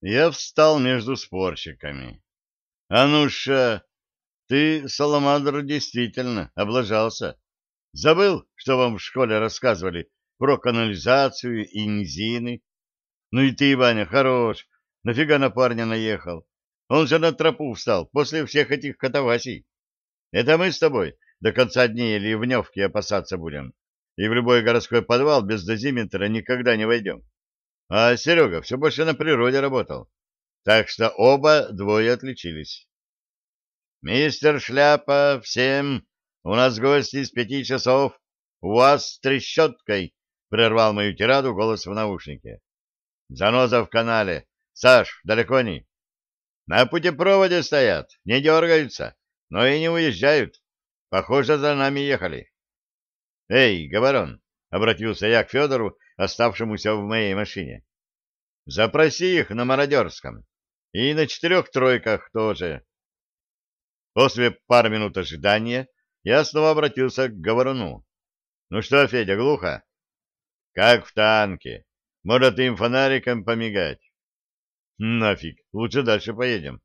Я встал между спорщиками. Ануша, ты, Саламандр, действительно облажался. Забыл, что вам в школе рассказывали про канализацию и низины? Ну и ты, Ваня, хорош. Нафига на парня наехал? Он же на тропу встал после всех этих катавасий. Это мы с тобой до конца дней ливневки опасаться будем. И в любой городской подвал без дозиметра никогда не войдем. А Серега все больше на природе работал. Так что оба двое отличились. «Мистер Шляпа, всем! У нас гости с пяти часов. У вас с трещоткой!» — прервал мою тираду голос в наушнике. «Заноза в канале. Саш, далеко не?» «На путепроводе стоят, не дергаются, но и не уезжают. Похоже, за нами ехали». «Эй, Говорон!» — обратился я к Федору, оставшемуся в моей машине. Запроси их на мародерском. И на четырех тройках тоже. После пары минут ожидания я снова обратился к говоруну. Ну что, Федя, глухо? Как в танке. Может, им фонариком помигать? Нафиг, лучше дальше поедем.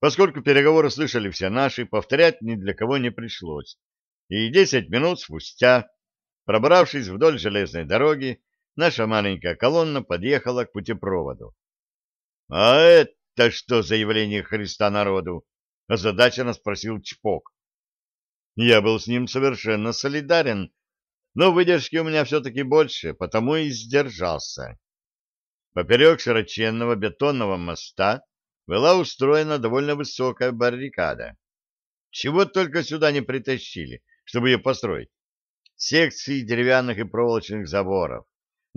Поскольку переговоры слышали все наши, повторять ни для кого не пришлось. И десять минут спустя, пробравшись вдоль железной дороги, наша маленькая колонна подъехала к путепроводу. — А это что за явление Христа народу? — озадаченно спросил Чпок. Я был с ним совершенно солидарен, но выдержки у меня все-таки больше, потому и сдержался. Поперек широченного бетонного моста была устроена довольно высокая баррикада. Чего только сюда не притащили, чтобы ее построить. Секции деревянных и проволочных заборов,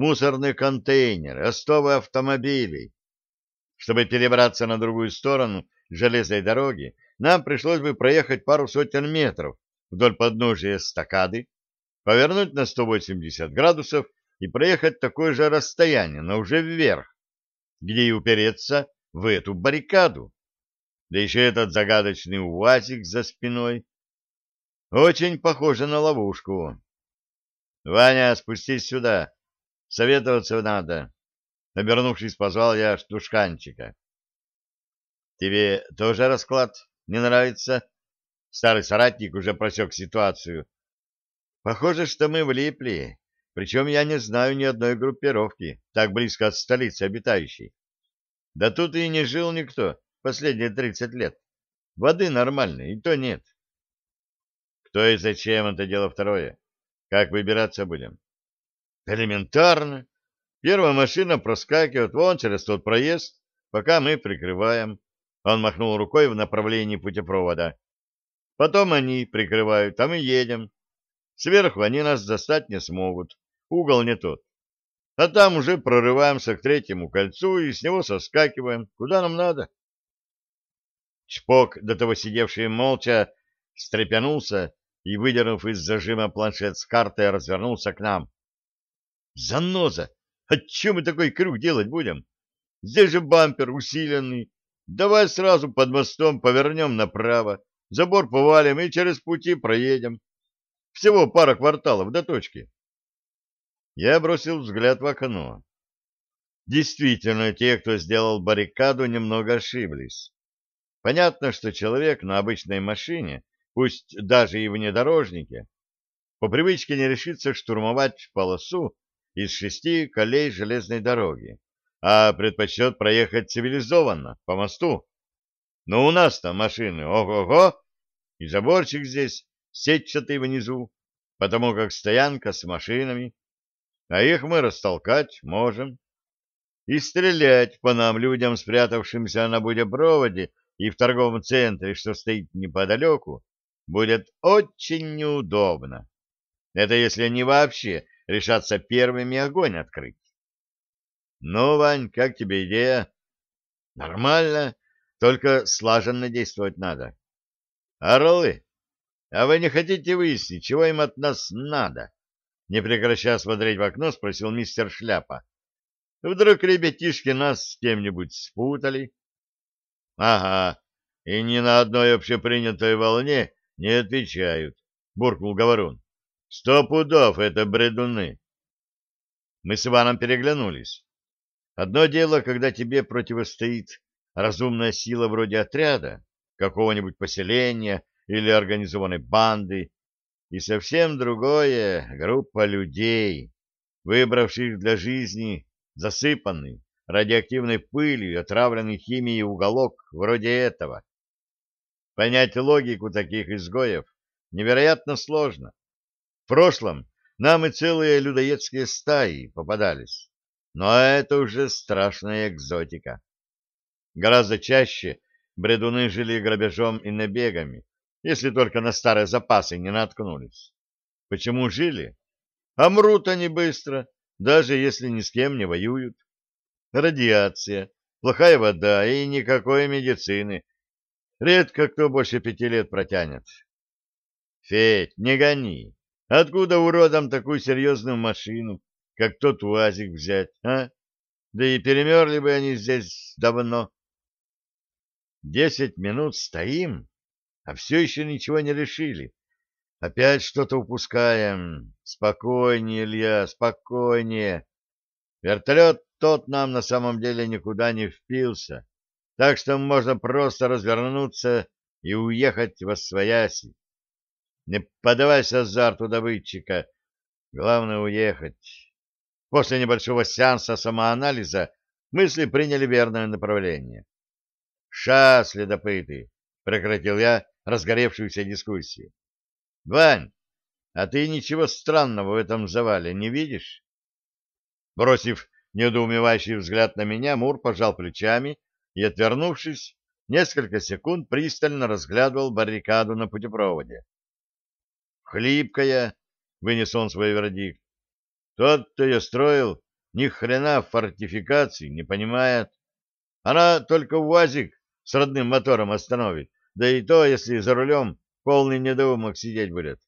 мусорные контейнеры, остовы автомобилей. Чтобы перебраться на другую сторону железной дороги, нам пришлось бы проехать пару сотен метров вдоль подножия стакады, повернуть на 180 градусов и проехать такое же расстояние, но уже вверх, где и упереться в эту баррикаду. Да еще этот загадочный УАЗик за спиной. Очень похоже на ловушку. — Ваня, спустись сюда, Советоваться надо. Обернувшись, позвал я штушканчика. Тебе тоже расклад не нравится? Старый соратник уже просек ситуацию. Похоже, что мы влипли. Причем я не знаю ни одной группировки, так близко от столицы обитающей. Да тут и не жил никто последние тридцать лет. Воды нормальной, и то нет. Кто и зачем, это дело второе. Как выбираться будем? Элементарно. Первая машина проскакивает вон через тот проезд, пока мы прикрываем. Он махнул рукой в направлении путепровода. Потом они прикрывают, а мы едем. Сверху они нас достать не смогут. Угол не тот. А там уже прорываемся к третьему кольцу и с него соскакиваем. Куда нам надо? Чпок, до того сидевший молча, встрепенулся и, выдернув из зажима планшет с картой, развернулся к нам. Заноза! А чем мы такой круг делать будем? Здесь же бампер усиленный. Давай сразу под мостом повернем направо, забор повалим и через пути проедем. Всего пара кварталов до точки. Я бросил взгляд в окно. Действительно, те, кто сделал баррикаду, немного ошиблись. Понятно, что человек на обычной машине, пусть даже и внедорожнике, по привычке не решится штурмовать полосу из шести колей железной дороги, а предпочтет проехать цивилизованно, по мосту. Но у нас-то машины ого-го, и заборчик здесь сетчатый внизу, потому как стоянка с машинами, а их мы растолкать можем. И стрелять по нам, людям, спрятавшимся на будепроводе и в торговом центре, что стоит неподалеку, будет очень неудобно. Это если они вообще решатся первыми огонь открыть. Ну, Вань, как тебе идея? Нормально, только слаженно действовать надо. Орлы, а вы не хотите выяснить, чего им от нас надо? Не прекращая смотреть в окно, спросил мистер Шляпа. Вдруг ребятишки нас с кем-нибудь спутали? Ага, и ни на одной общепринятой волне не отвечают, буркнул Говорун. Сто пудов это бредуны. Мы с Иваном переглянулись. Одно дело, когда тебе противостоит разумная сила вроде отряда, какого-нибудь поселения или организованной банды, и совсем другое — группа людей, выбравших для жизни засыпанный радиоактивной пылью, отравленный химией уголок вроде этого. Понять логику таких изгоев невероятно сложно. В прошлом нам и целые людоедские стаи попадались, но это уже страшная экзотика. Гораздо чаще бредуны жили грабежом и набегами, если только на старые запасы не наткнулись. Почему жили? А мрут они быстро, даже если ни с кем не воюют. Радиация, плохая вода и никакой медицины. Редко кто больше пяти лет протянет. Федь, не гони. Откуда уродам такую серьезную машину, как тот УАЗик, взять, а? Да и перемерли бы они здесь давно. Десять минут стоим, а все еще ничего не решили. Опять что-то упускаем. Спокойнее, Илья, спокойнее. Вертолет тот нам на самом деле никуда не впился, так что можно просто развернуться и уехать во свояси. Не поддавайся азарту добытчика. Главное — уехать. После небольшого сеанса самоанализа мысли приняли верное направление. «Ша, следопыты!» — прекратил я разгоревшуюся дискуссию. «Вань, а ты ничего странного в этом завале не видишь?» Бросив недоумевающий взгляд на меня, Мур пожал плечами и, отвернувшись, несколько секунд пристально разглядывал баррикаду на путепроводе. «Хлипкая», — вынес он свой вердикт. «Тот, кто ее строил, ни хрена фортификации не понимает. Она только УАЗик с родным мотором остановит, да и то, если за рулем полный недоумок сидеть будет».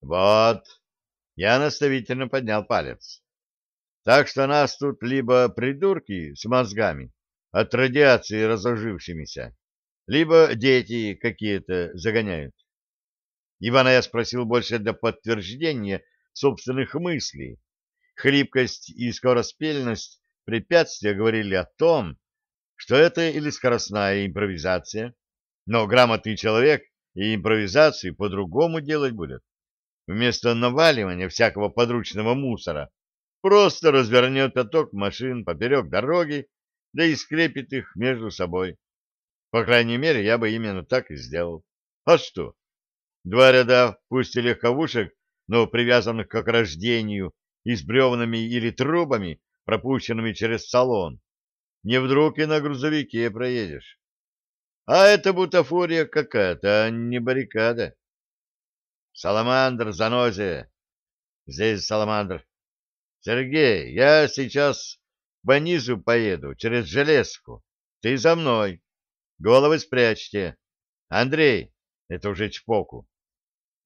«Вот», — я наставительно поднял палец. Так что нас тут либо придурки с мозгами от радиации разложившимися, либо дети какие-то загоняют. Ивана я спросил больше для подтверждения собственных мыслей. Хлипкость и скороспельность препятствия говорили о том, что это или скоростная импровизация, но грамотный человек и импровизацию по-другому делать будет. Вместо наваливания всякого подручного мусора просто развернет пяток машин поперек дороги, да и скрепит их между собой. По крайней мере, я бы именно так и сделал. А что? Два ряда, пусть и легковушек, но привязанных к ограждению и с бревнами или трубами, пропущенными через салон. Не вдруг и на грузовике проедешь. А это бутафория какая-то, а не баррикада. Саламандр, занозе. Здесь саламандр. Сергей, я сейчас по низу поеду, через железку. Ты за мной. Головы спрячьте. Андрей, это уже чпоку.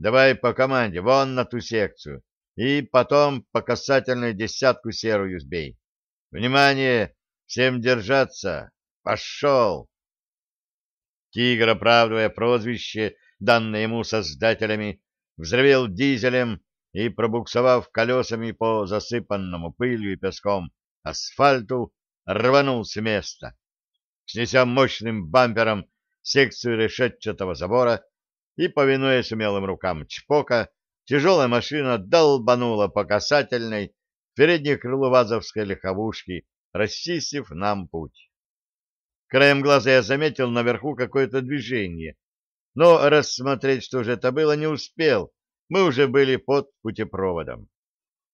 Давай по команде, вон на ту секцию. И потом по касательной десятку серую сбей. Внимание! Всем держаться! Пошел! Тигр, оправдывая прозвище, данное ему создателями, взревел дизелем и, пробуксовав колесами по засыпанному пылью и песком асфальту, рванул с места. Снеся мощным бампером секцию решетчатого забора и, повинуясь умелым рукам Чпока, тяжелая машина долбанула по касательной переднее крыло вазовской легковушки, расчистив нам путь. Краем глаза я заметил наверху какое-то движение, но рассмотреть, что же это было, не успел, мы уже были под путепроводом.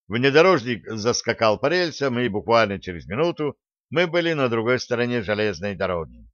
Внедорожник заскакал по рельсам, и буквально через минуту мы были на другой стороне железной дороги.